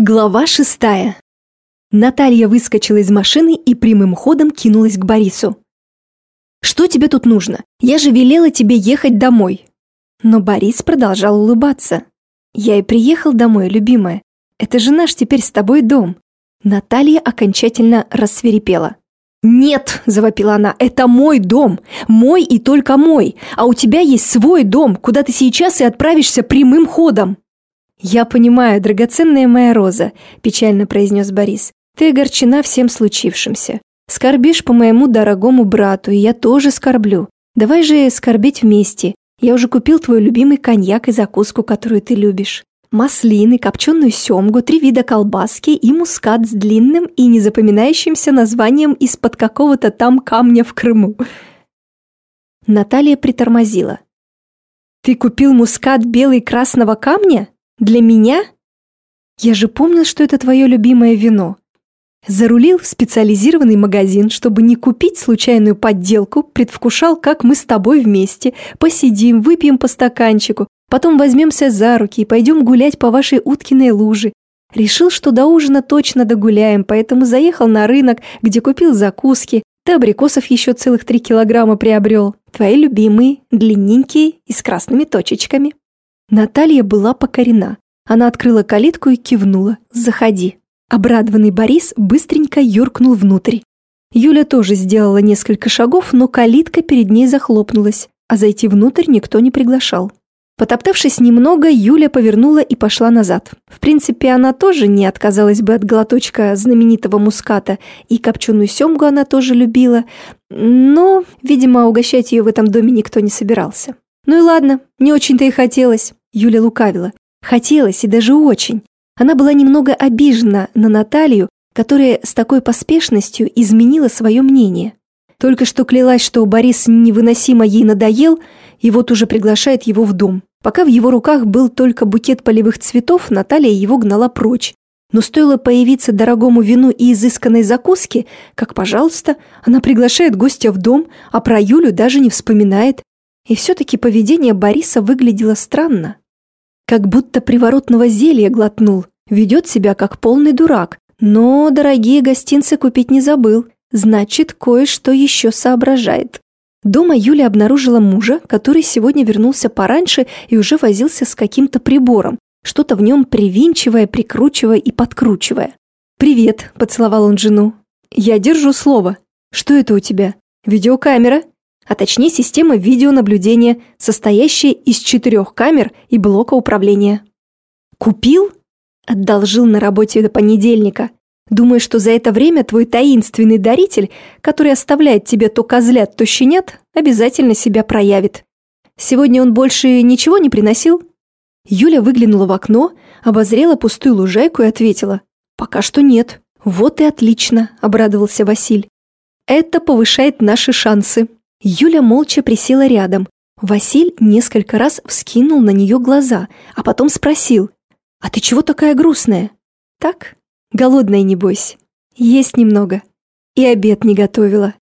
Глава шестая. Наталья выскочила из машины и прямым ходом кинулась к Борису. «Что тебе тут нужно? Я же велела тебе ехать домой». Но Борис продолжал улыбаться. «Я и приехал домой, любимая. Это же наш теперь с тобой дом». Наталья окончательно рассверепела. «Нет!» – завопила она. «Это мой дом! Мой и только мой! А у тебя есть свой дом, куда ты сейчас и отправишься прямым ходом!» «Я понимаю, драгоценная моя роза», – печально произнес Борис. «Ты огорчена всем случившимся. Скорбишь по моему дорогому брату, и я тоже скорблю. Давай же скорбить вместе. Я уже купил твой любимый коньяк и закуску, которую ты любишь. Маслины, копченую семгу, три вида колбаски и мускат с длинным и незапоминающимся названием из-под какого-то там камня в Крыму». Наталья притормозила. «Ты купил мускат белый красного камня?» Для меня? Я же помнил, что это твое любимое вино. Зарулил в специализированный магазин, чтобы не купить случайную подделку, предвкушал, как мы с тобой вместе посидим, выпьем по стаканчику, потом возьмемся за руки и пойдем гулять по вашей уткиной луже. Решил, что до ужина точно догуляем, поэтому заехал на рынок, где купил закуски, ты абрикосов еще целых три килограмма приобрел. Твои любимые, длинненькие и с красными точечками. Наталья была покорена. Она открыла калитку и кивнула. «Заходи». Обрадованный Борис быстренько юркнул внутрь. Юля тоже сделала несколько шагов, но калитка перед ней захлопнулась, а зайти внутрь никто не приглашал. Потоптавшись немного, Юля повернула и пошла назад. В принципе, она тоже не отказалась бы от глоточка знаменитого муската, и копченую семгу она тоже любила, но, видимо, угощать ее в этом доме никто не собирался. Ну и ладно, не очень-то и хотелось. Юля лукавила. Хотелось, и даже очень. Она была немного обижена на Наталью, которая с такой поспешностью изменила свое мнение. Только что клялась, что Борис невыносимо ей надоел, и вот уже приглашает его в дом. Пока в его руках был только букет полевых цветов, Наталья его гнала прочь. Но стоило появиться дорогому вину и изысканной закуске, как, пожалуйста, она приглашает гостя в дом, а про Юлю даже не вспоминает. И все-таки поведение Бориса выглядело странно. Как будто приворотного зелья глотнул, ведет себя как полный дурак, но дорогие гостинцы купить не забыл, значит, кое-что еще соображает. Дома Юля обнаружила мужа, который сегодня вернулся пораньше и уже возился с каким-то прибором, что-то в нем привинчивая, прикручивая и подкручивая. «Привет», – поцеловал он жену. «Я держу слово. Что это у тебя? Видеокамера?» А точнее система видеонаблюдения, состоящая из четырех камер и блока управления. Купил? Одолжил на работе до понедельника. Думаешь, что за это время твой таинственный даритель, который оставляет тебе то козлят, то щенят, обязательно себя проявит. Сегодня он больше ничего не приносил? Юля выглянула в окно, обозрела пустую лужайку и ответила. «Пока что нет». «Вот и отлично», – обрадовался Василь. «Это повышает наши шансы». Юля молча присела рядом. Василь несколько раз вскинул на нее глаза, а потом спросил, «А ты чего такая грустная?» «Так, голодная, небось. Есть немного. И обед не готовила.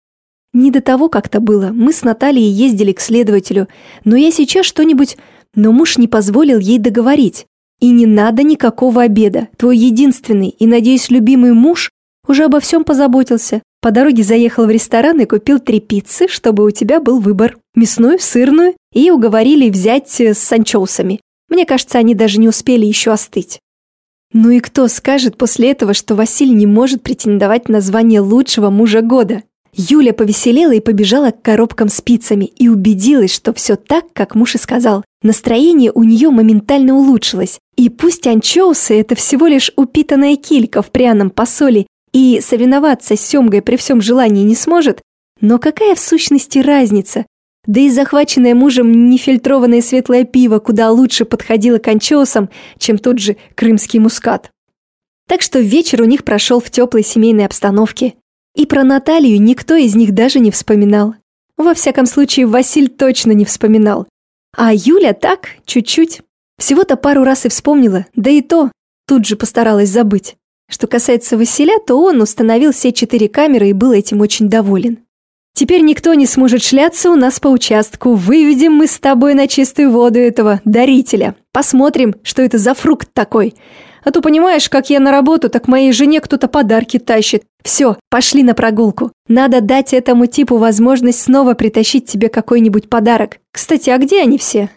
Не до того как-то было. Мы с Натальей ездили к следователю, но я сейчас что-нибудь... Но муж не позволил ей договорить. И не надо никакого обеда. Твой единственный и, надеюсь, любимый муж уже обо всем позаботился. По дороге заехал в ресторан и купил три пиццы, чтобы у тебя был выбор. Мясную, сырную и уговорили взять э, с анчоусами. Мне кажется, они даже не успели еще остыть. Ну и кто скажет после этого, что Василий не может претендовать на звание лучшего мужа года? Юля повеселела и побежала к коробкам с пиццами и убедилась, что все так, как муж и сказал. Настроение у нее моментально улучшилось. И пусть анчоусы – это всего лишь упитанная килька в пряном посоле и соревноваться с Семгой при всем желании не сможет, но какая в сущности разница? Да и захваченное мужем нефильтрованное светлое пиво куда лучше подходило к анчоусам, чем тот же крымский мускат. Так что вечер у них прошел в теплой семейной обстановке. И про Наталью никто из них даже не вспоминал. Во всяком случае, Василь точно не вспоминал. А Юля так, чуть-чуть. Всего-то пару раз и вспомнила, да и то тут же постаралась забыть. Что касается Василя, то он установил все четыре камеры и был этим очень доволен. Теперь никто не сможет шляться у нас по участку. Выведем мы с тобой на чистую воду этого дарителя. Посмотрим, что это за фрукт такой. А то понимаешь, как я на работу, так моей жене кто-то подарки тащит. Все, пошли на прогулку. Надо дать этому типу возможность снова притащить тебе какой-нибудь подарок. Кстати, а где они все?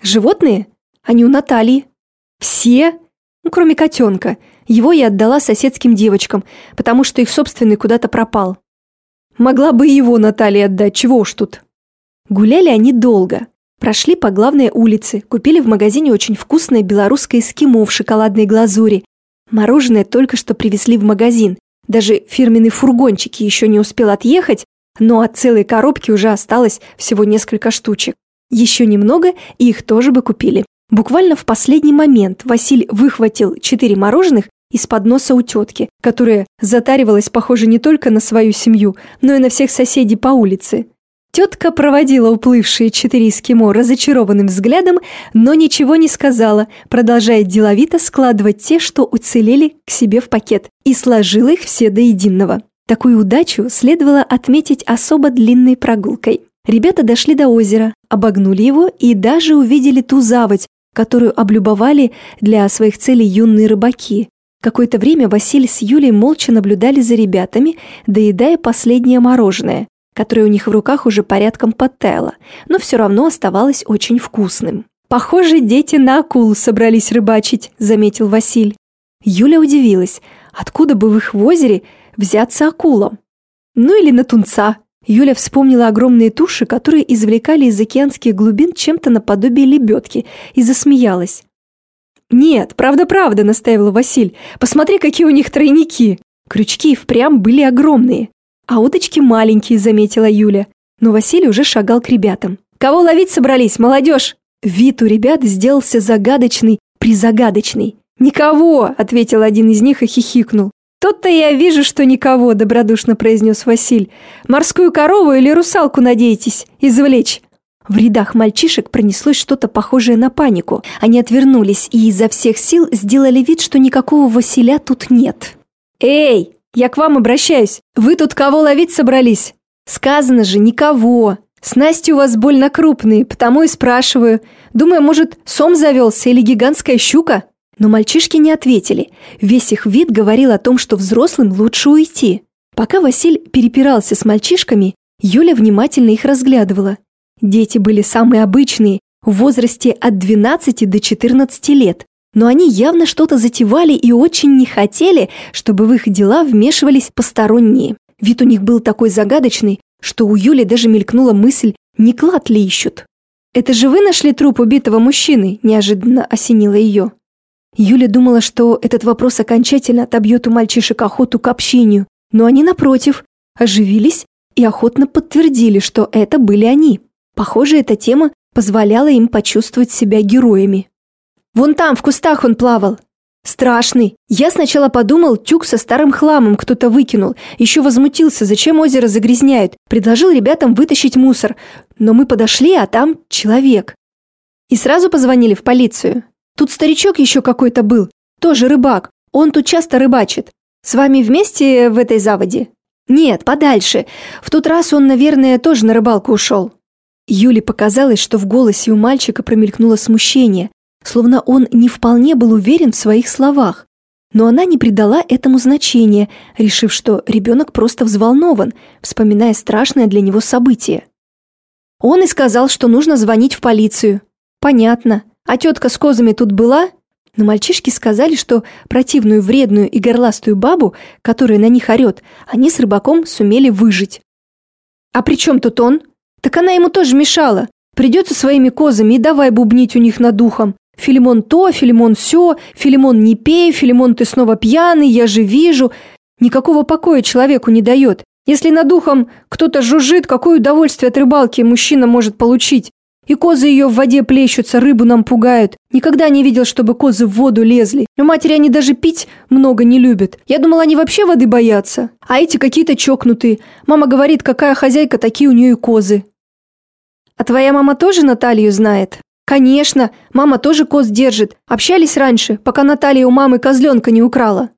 Животные? Они у Натальи. Все? Ну, кроме котенка. Его я отдала соседским девочкам, потому что их собственный куда-то пропал. Могла бы его Наталье отдать, чего уж тут. Гуляли они долго. Прошли по главной улице, купили в магазине очень вкусное белорусское эскимо в шоколадной глазури. Мороженое только что привезли в магазин. Даже фирменный фургончик еще не успел отъехать, но от целой коробки уже осталось всего несколько штучек. Еще немного, и их тоже бы купили. Буквально в последний момент Василь выхватил четыре мороженых из-под носа у тетки, которая затаривалась, похоже, не только на свою семью, но и на всех соседей по улице. Тетка проводила уплывшие четыре эскимо разочарованным взглядом, но ничего не сказала, продолжая деловито складывать те, что уцелели, к себе в пакет, и сложила их все до единого. Такую удачу следовало отметить особо длинной прогулкой. Ребята дошли до озера, обогнули его и даже увидели ту заводь, которую облюбовали для своих целей юные рыбаки. Какое-то время Василий с Юлей молча наблюдали за ребятами, доедая последнее мороженое которое у них в руках уже порядком подтаяло, но все равно оставалось очень вкусным. «Похоже, дети на акулу собрались рыбачить», – заметил Василь. Юля удивилась, откуда бы в их озере взяться акулам? Ну или на тунца. Юля вспомнила огромные туши, которые извлекали из океанских глубин чем-то наподобие лебедки, и засмеялась. «Нет, правда-правда», – настаивал Василь. «Посмотри, какие у них тройники!» Крючки впрямь были огромные. «А уточки маленькие», — заметила Юля. Но Василий уже шагал к ребятам. «Кого ловить собрались, молодежь?» Вид у ребят сделался загадочный, призагадочный. «Никого!» — ответил один из них и хихикнул. «Тот-то я вижу, что никого», — добродушно произнес Василь. «Морскую корову или русалку надеетесь извлечь?» В рядах мальчишек пронеслось что-то похожее на панику. Они отвернулись и изо всех сил сделали вид, что никакого Василя тут нет. «Эй!» Я к вам обращаюсь. Вы тут кого ловить собрались? Сказано же, никого. Снасти у вас больно крупные, потому и спрашиваю. Думаю, может, сом завелся или гигантская щука? Но мальчишки не ответили. Весь их вид говорил о том, что взрослым лучше уйти. Пока Василь перепирался с мальчишками, Юля внимательно их разглядывала. Дети были самые обычные, в возрасте от 12 до 14 лет. Но они явно что-то затевали и очень не хотели, чтобы в их дела вмешивались посторонние. Вид у них был такой загадочный, что у Юли даже мелькнула мысль, не клад ли ищут. «Это же вы нашли труп убитого мужчины?» – неожиданно осенило ее. Юля думала, что этот вопрос окончательно отобьет у мальчишек охоту к общению, но они, напротив, оживились и охотно подтвердили, что это были они. Похоже, эта тема позволяла им почувствовать себя героями. Вон там, в кустах он плавал. Страшный. Я сначала подумал, тюк со старым хламом кто-то выкинул. Еще возмутился, зачем озеро загрязняют. Предложил ребятам вытащить мусор. Но мы подошли, а там человек. И сразу позвонили в полицию. Тут старичок еще какой-то был. Тоже рыбак. Он тут часто рыбачит. С вами вместе в этой заводе? Нет, подальше. В тот раз он, наверное, тоже на рыбалку ушел. Юле показалось, что в голосе у мальчика промелькнуло смущение, словно он не вполне был уверен в своих словах. Но она не придала этому значения, решив, что ребенок просто взволнован, вспоминая страшное для него событие. Он и сказал, что нужно звонить в полицию. Понятно. А тетка с козами тут была? Но мальчишки сказали, что противную вредную и горластую бабу, которая на них орет, они с рыбаком сумели выжить. А при чем тут он? Так она ему тоже мешала. Придется своими козами и давай бубнить у них над духом. Филимон то, Филимон все, Филимон не пей, Филимон ты снова пьяный, я же вижу. Никакого покоя человеку не дает. Если над духом кто-то жужжит, какое удовольствие от рыбалки мужчина может получить? И козы ее в воде плещутся, рыбу нам пугают. Никогда не видел, чтобы козы в воду лезли. У матери они даже пить много не любят. Я думал, они вообще воды боятся. А эти какие-то чокнутые. Мама говорит, какая хозяйка, такие у нее и козы. А твоя мама тоже Наталью знает? «Конечно, мама тоже коз держит. Общались раньше, пока Наталья у мамы козленка не украла».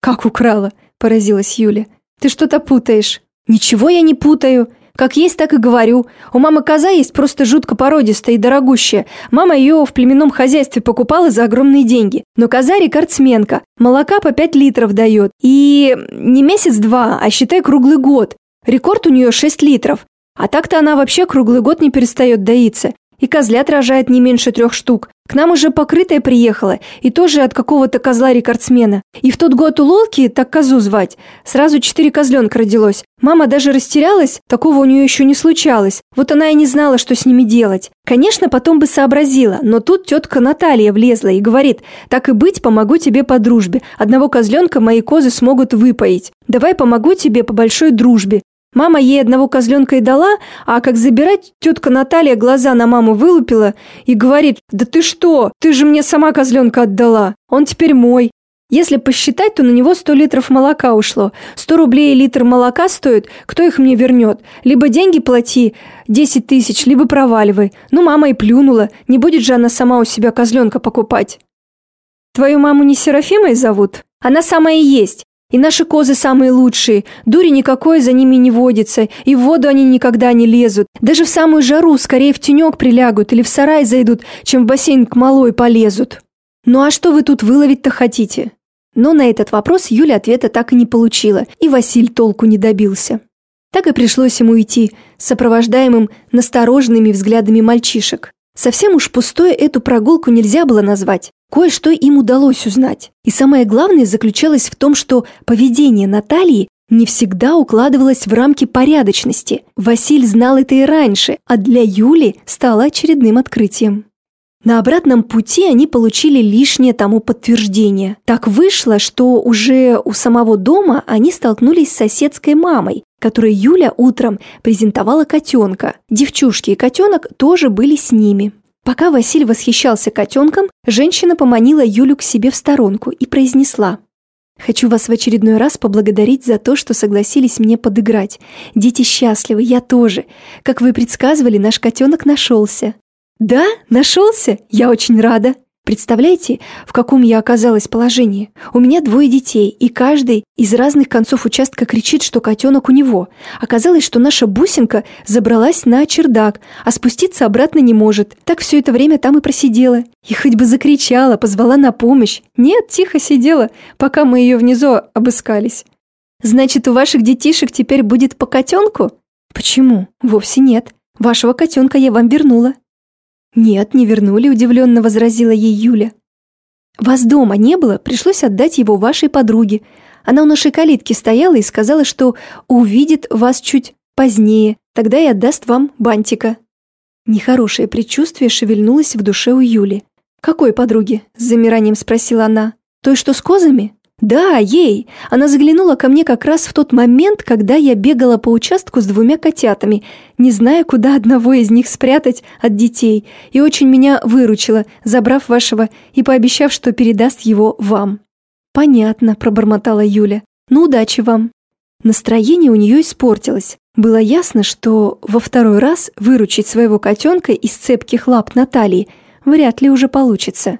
«Как украла?» – поразилась Юля. «Ты что-то путаешь». «Ничего я не путаю. Как есть, так и говорю. У мамы коза есть просто жутко породистая и дорогущая. Мама ее в племенном хозяйстве покупала за огромные деньги. Но коза рекордсменка. Молока по 5 литров дает. И не месяц-два, а считай круглый год. Рекорд у нее 6 литров. А так-то она вообще круглый год не перестает доиться. И козлят рожает не меньше трех штук. К нам уже покрытая приехала, и тоже от какого-то козла-рекордсмена. И в тот год у Лолки, так козу звать, сразу четыре козленка родилось. Мама даже растерялась, такого у нее еще не случалось. Вот она и не знала, что с ними делать. Конечно, потом бы сообразила, но тут тетка Наталья влезла и говорит, так и быть, помогу тебе по дружбе. Одного козленка мои козы смогут выпоить. Давай помогу тебе по большой дружбе. Мама ей одного козленка и дала, а как забирать, тетка Наталья глаза на маму вылупила и говорит, «Да ты что? Ты же мне сама козленка отдала. Он теперь мой». Если посчитать, то на него 100 литров молока ушло. 100 рублей литр молока стоит, кто их мне вернет? Либо деньги плати, 10 тысяч, либо проваливай. Ну, мама и плюнула, не будет же она сама у себя козленка покупать. Твою маму не Серафимой зовут? Она самая и есть. И наши козы самые лучшие, дури никакой за ними не водится, и в воду они никогда не лезут. Даже в самую жару скорее в тенек прилягут или в сарай зайдут, чем в бассейн к малой полезут. Ну а что вы тут выловить-то хотите? Но на этот вопрос Юля ответа так и не получила, и Василь толку не добился. Так и пришлось ему идти, сопровождаемым настороженными взглядами мальчишек. Совсем уж пустой эту прогулку нельзя было назвать. Кое-что им удалось узнать. И самое главное заключалось в том, что поведение Натальи не всегда укладывалось в рамки порядочности. Василь знал это и раньше, а для Юли стало очередным открытием. На обратном пути они получили лишнее тому подтверждение. Так вышло, что уже у самого дома они столкнулись с соседской мамой, которой Юля утром презентовала котенка. Девчушки и котенок тоже были с ними. Пока Василь восхищался котенком, женщина поманила Юлю к себе в сторонку и произнесла «Хочу вас в очередной раз поблагодарить за то, что согласились мне подыграть. Дети счастливы, я тоже. Как вы предсказывали, наш котенок нашелся. «Да, нашелся? Я очень рада!» Представляете, в каком я оказалась положении? У меня двое детей, и каждый из разных концов участка кричит, что котенок у него. Оказалось, что наша бусинка забралась на чердак, а спуститься обратно не может. Так все это время там и просидела. И хоть бы закричала, позвала на помощь. Нет, тихо сидела, пока мы ее внизу обыскались. Значит, у ваших детишек теперь будет по котенку? Почему? Вовсе нет. Вашего котенка я вам вернула. «Нет, не вернули», – удивленно возразила ей Юля. «Вас дома не было, пришлось отдать его вашей подруге. Она у нашей калитки стояла и сказала, что увидит вас чуть позднее, тогда и отдаст вам бантика». Нехорошее предчувствие шевельнулось в душе у Юли. «Какой подруги?» – с замиранием спросила она. «Той, что с козами?» «Да, ей. Она заглянула ко мне как раз в тот момент, когда я бегала по участку с двумя котятами, не зная, куда одного из них спрятать от детей, и очень меня выручила, забрав вашего и пообещав, что передаст его вам». «Понятно», – пробормотала Юля. «Ну, удачи вам». Настроение у нее испортилось. Было ясно, что во второй раз выручить своего котенка из цепких лап Натальи вряд ли уже получится.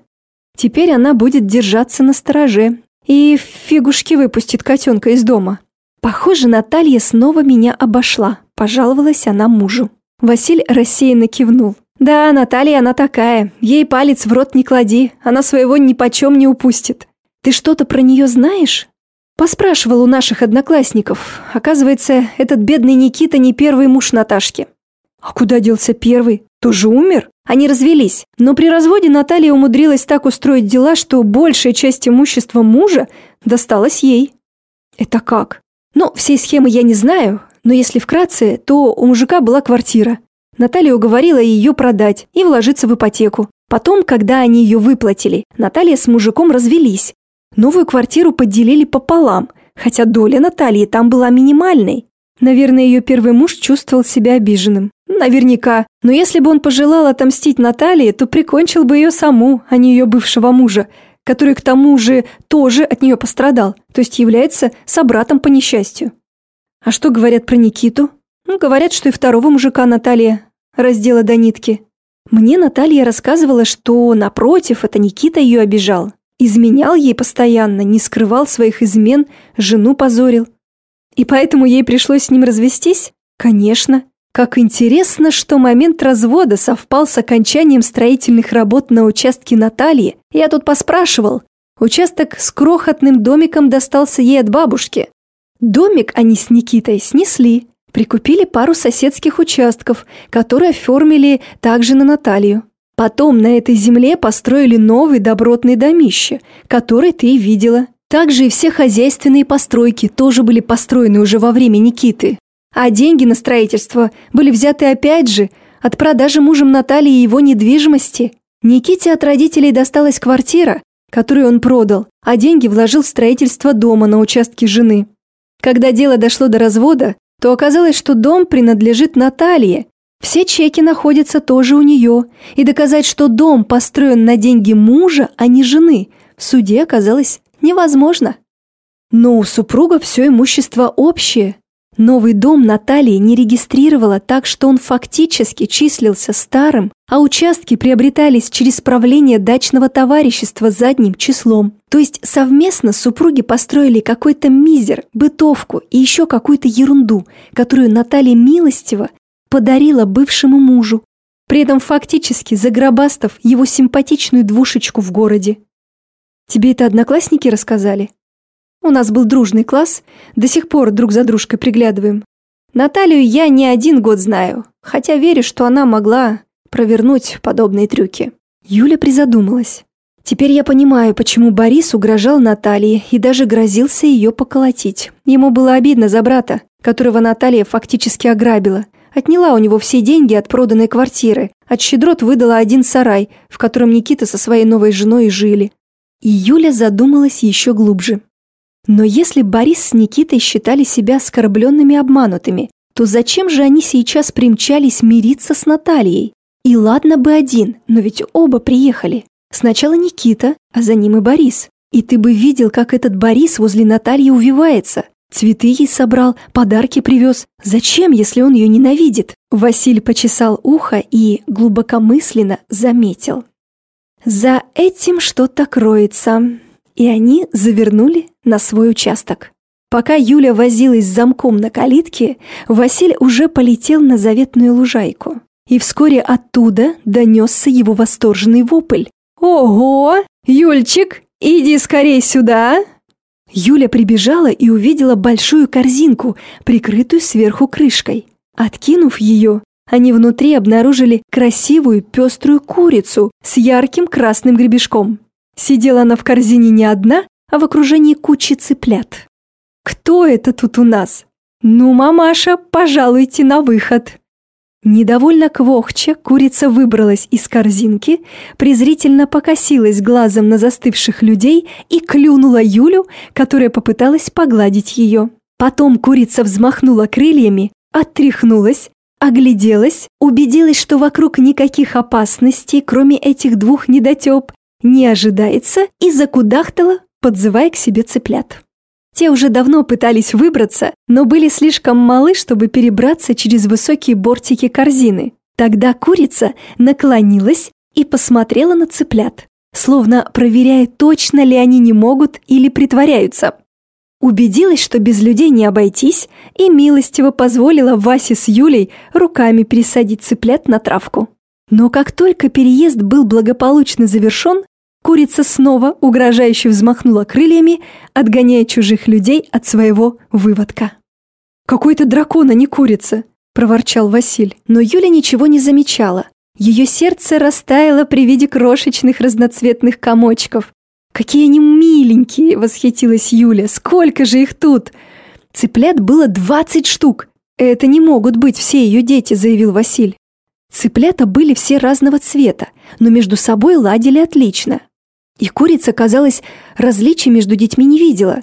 Теперь она будет держаться на стороже, и фигушки выпустит котенка из дома. Похоже, Наталья снова меня обошла, пожаловалась она мужу. Василь рассеянно кивнул. «Да, Наталья она такая. Ей палец в рот не клади, она своего ни почем не упустит. Ты что-то про нее знаешь?» Поспрашивал у наших одноклассников. Оказывается, этот бедный Никита не первый муж Наташки. А куда делся первый? Тоже умер? Они развелись, но при разводе Наталья умудрилась так устроить дела, что большая часть имущества мужа досталась ей. Это как? Ну, всей схемы я не знаю, но если вкратце, то у мужика была квартира. Наталья уговорила ее продать и вложиться в ипотеку. Потом, когда они ее выплатили, Наталья с мужиком развелись. Новую квартиру поделили пополам, хотя доля Натальи там была минимальной. Наверное, ее первый муж чувствовал себя обиженным. Наверняка. Но если бы он пожелал отомстить Наталье, то прикончил бы ее саму, а не ее бывшего мужа, который к тому же тоже от нее пострадал, то есть является собратом по несчастью. А что говорят про Никиту? Ну, говорят, что и второго мужика Наталья раздела до нитки. Мне Наталья рассказывала, что, напротив, это Никита ее обижал. Изменял ей постоянно, не скрывал своих измен, жену позорил. И поэтому ей пришлось с ним развестись? Конечно. Как интересно, что момент развода совпал с окончанием строительных работ на участке Натальи. Я тут поспрашивал. Участок с крохотным домиком достался ей от бабушки. Домик они с Никитой снесли, прикупили пару соседских участков, которые оформили также на Наталью. Потом на этой земле построили новый добротный домище, который ты и видела. Также и все хозяйственные постройки тоже были построены уже во время Никиты. А деньги на строительство были взяты опять же от продажи мужем Натальи его недвижимости. Никите от родителей досталась квартира, которую он продал, а деньги вложил в строительство дома на участке жены. Когда дело дошло до развода, то оказалось, что дом принадлежит Наталье. Все чеки находятся тоже у нее, и доказать, что дом построен на деньги мужа, а не жены, в суде оказалось невозможно. Но у супруга все имущество общее. Новый дом Натальи не регистрировала так, что он фактически числился старым, а участки приобретались через правление дачного товарищества задним числом. То есть совместно супруги построили какой-то мизер, бытовку и еще какую-то ерунду, которую Наталья милостиво подарила бывшему мужу, при этом фактически загробастав его симпатичную двушечку в городе. Тебе это одноклассники рассказали? У нас был дружный класс, до сих пор друг за дружкой приглядываем. Наталью я не один год знаю, хотя верю, что она могла провернуть подобные трюки. Юля призадумалась. Теперь я понимаю, почему Борис угрожал Наталье и даже грозился ее поколотить. Ему было обидно за брата, которого Наталья фактически ограбила. Отняла у него все деньги от проданной квартиры, от щедрот выдала один сарай, в котором Никита со своей новой женой жили. И Юля задумалась еще глубже. Но если Борис с Никитой считали себя оскорбленными обманутыми, то зачем же они сейчас примчались мириться с Натальей? И ладно бы один, но ведь оба приехали. Сначала Никита, а за ним и Борис. И ты бы видел, как этот Борис возле Натальи увивается. Цветы ей собрал, подарки привез. Зачем, если он ее ненавидит? Василь почесал ухо и глубокомысленно заметил. За этим что-то кроется и они завернули на свой участок. Пока Юля возилась с замком на калитке, Василь уже полетел на заветную лужайку. И вскоре оттуда донесся его восторженный вопль. «Ого! Юльчик, иди скорей сюда!» Юля прибежала и увидела большую корзинку, прикрытую сверху крышкой. Откинув ее, они внутри обнаружили красивую пеструю курицу с ярким красным гребешком. Сидела она в корзине не одна, а в окружении кучи цыплят. «Кто это тут у нас? Ну, мамаша, пожалуйте на выход!» Недовольно квохча, курица выбралась из корзинки, презрительно покосилась глазом на застывших людей и клюнула Юлю, которая попыталась погладить ее. Потом курица взмахнула крыльями, оттряхнулась, огляделась, убедилась, что вокруг никаких опасностей, кроме этих двух недотеп, не ожидается и закудахтала, подзывая к себе цыплят. Те уже давно пытались выбраться, но были слишком малы, чтобы перебраться через высокие бортики корзины. Тогда курица наклонилась и посмотрела на цыплят, словно проверяя, точно ли они не могут или притворяются. Убедилась, что без людей не обойтись, и милостиво позволила Васе с Юлей руками пересадить цыплят на травку. Но как только переезд был благополучно завершен, курица снова угрожающе взмахнула крыльями, отгоняя чужих людей от своего выводка. «Какой-то дракон, а не курица!» – проворчал Василь. Но Юля ничего не замечала. Ее сердце растаяло при виде крошечных разноцветных комочков. «Какие они миленькие!» – восхитилась Юля. «Сколько же их тут!» Цыплят было двадцать штук. «Это не могут быть все ее дети», – заявил Василь. Цыплята были все разного цвета, но между собой ладили отлично. И курица, казалось, различий между детьми не видела.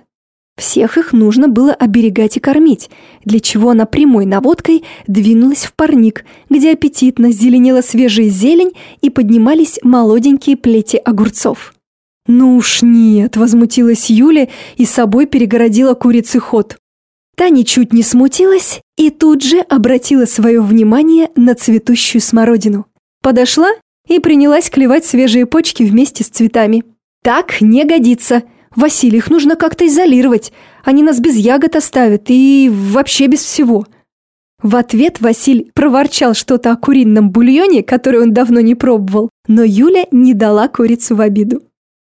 Всех их нужно было оберегать и кормить, для чего она прямой наводкой двинулась в парник, где аппетитно зеленела свежая зелень и поднимались молоденькие плети огурцов. «Ну уж нет!» – возмутилась Юля и собой перегородила курицы ход. Та ничуть не смутилась и тут же обратила свое внимание на цветущую смородину. Подошла и принялась клевать свежие почки вместе с цветами. «Так не годится. Василий, их нужно как-то изолировать. Они нас без ягод оставят и вообще без всего». В ответ Василь проворчал что-то о курином бульоне, который он давно не пробовал, но Юля не дала курицу в обиду.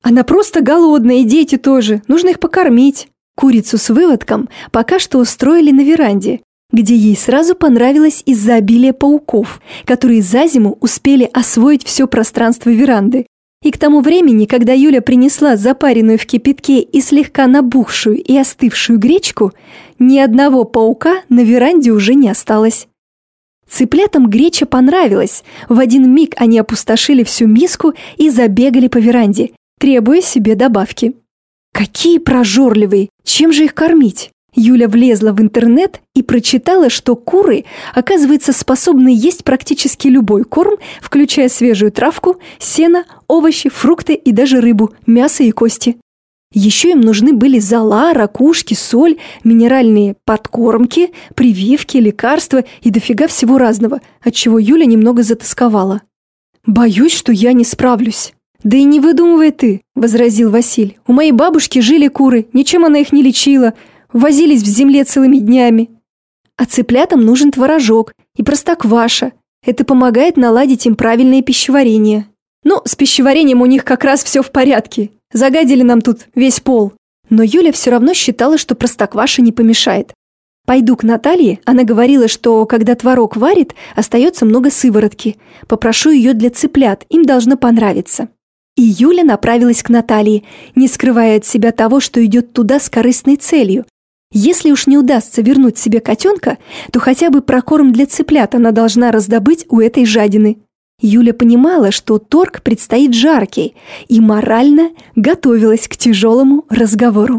«Она просто голодная, и дети тоже, нужно их покормить». Курицу с выводком пока что устроили на веранде, где ей сразу понравилось из-за обилия пауков, которые за зиму успели освоить все пространство веранды. И к тому времени, когда Юля принесла запаренную в кипятке и слегка набухшую и остывшую гречку, ни одного паука на веранде уже не осталось. Цыплятам греча понравилась. В один миг они опустошили всю миску и забегали по веранде, требуя себе добавки. Какие прожорливые! Чем же их кормить? Юля влезла в интернет и прочитала, что куры, оказывается, способны есть практически любой корм, включая свежую травку, сено, овощи, фрукты и даже рыбу, мясо и кости. Еще им нужны были зола, ракушки, соль, минеральные подкормки, прививки, лекарства и дофига всего разного, от чего Юля немного затасковала. «Боюсь, что я не справлюсь». «Да и не выдумывай ты», — возразил Василь. «У моей бабушки жили куры, ничем она их не лечила, возились в земле целыми днями. А цыплятам нужен творожок и простокваша. Это помогает наладить им правильное пищеварение. Ну, с пищеварением у них как раз все в порядке. Загадили нам тут весь пол. Но Юля все равно считала, что простокваша не помешает. Пойду к Наталье, она говорила, что когда творог варит, остается много сыворотки. Попрошу ее для цыплят, им должно понравиться. И Юля направилась к Наталье, не скрывая от себя того, что идет туда с корыстной целью. Если уж не удастся вернуть себе котенка, то хотя бы прокорм для цыплят она должна раздобыть у этой жадины. Юля понимала, что торг предстоит жаркий, и морально готовилась к тяжелому разговору.